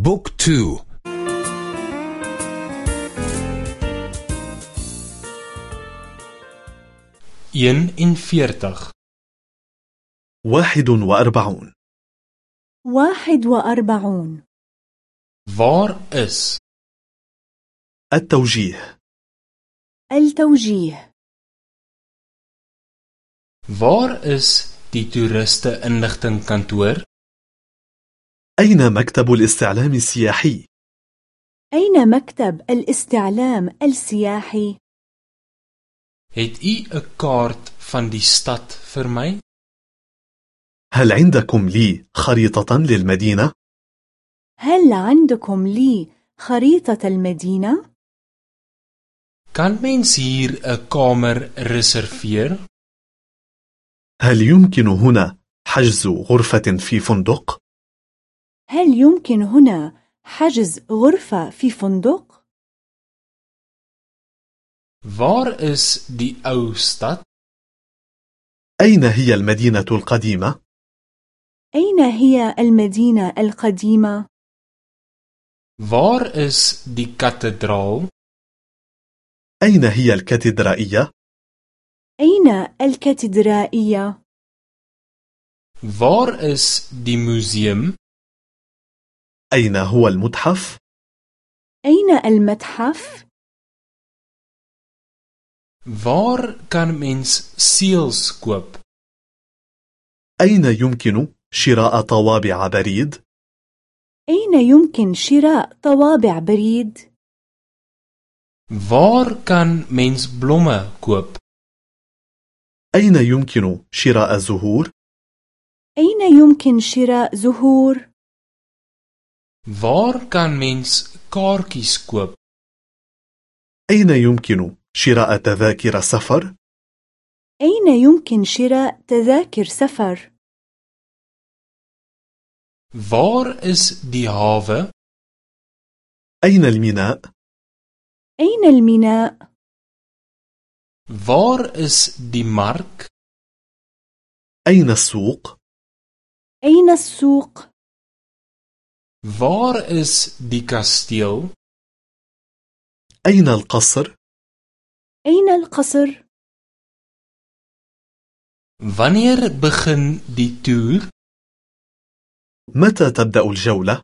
boek twee. een en veertig. واحد وأربعون. واحد وأربعون. waar is. التوجيه. التوجيه. waar is die inlichting kantoor أين مكتب الاستعلام السياحي؟ أين مكتب الاستعلام السياحي؟ Het u 'n kaart van die stad vir my? هل عندكم لي خريطة للمدينة؟ هل عندكم لي خريطة المدينة؟ Kan mens hier 'n kamer reserveer? هل يمكن هنا حجز غرفة في فندق؟ هل يمكن هنا حجز غرفة في فندق؟ Waar is die ou stad? أين هي المدينة القديمة؟ أين هي المدينة القديمة؟ Waar is die kathedraal? أين هي الكاتدرائية؟ أين الكاتدرائية؟ Waar is die museum? أين هو المتحف؟ أين المتحف؟ Waar kan mens seels koop? أين يمكن شراء طوابع بريد؟ أين يمكن شراء طوابع بريد؟ Waar kan mens blomme koop? أين يمكن شراء زهور؟ أين يمكن شراء زهور؟ Waar kan mens kaartjies koop? أين يمكن شراء تذاكر سفر؟ أين يمكن شراء تذاكر سفر؟ Waar is die hawe? أين الميناء؟ أين الميناء؟ Waar is die mark? أين السوق؟ أين السوق؟ Waar is die kasteel? أين القصر؟ أين القصر؟ Wanneer begin die toer? متى تبدأ الجولة؟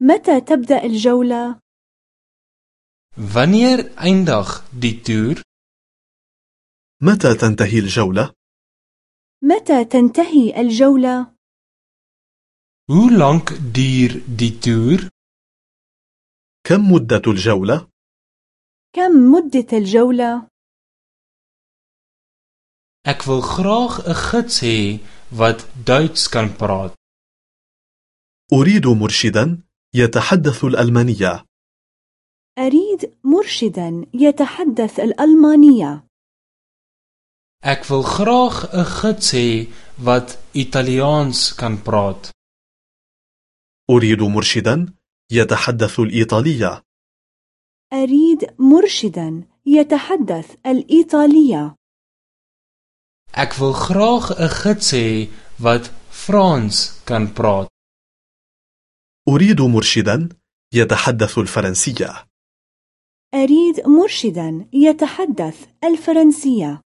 متى تبدأ الجولة؟ Wanneer eindig die toer? متى تنتهي الجولة؟ متى تنتهي الجولة؟ Hoe lank duur die toer? كم مدة الجولة؟ كم مدة الجولة؟ Ek wil graag 'n gids hê wat Duits kan praat. أريد مرشدا يتحدث الألمانية أريد مرشدا يتحدث الألمانية. Ek wil graag 'n gids hê wat Italiaans kan praat. أريد مرشدا يتحدث الإيطالية أريد مرشدا يتحدث الإيطالية. Ek wil graag 'n gids hê wat Frans kan praat. أريد مرشدا يتحدث الفرنسية أريد مرشدا يتحدث الفرنسية.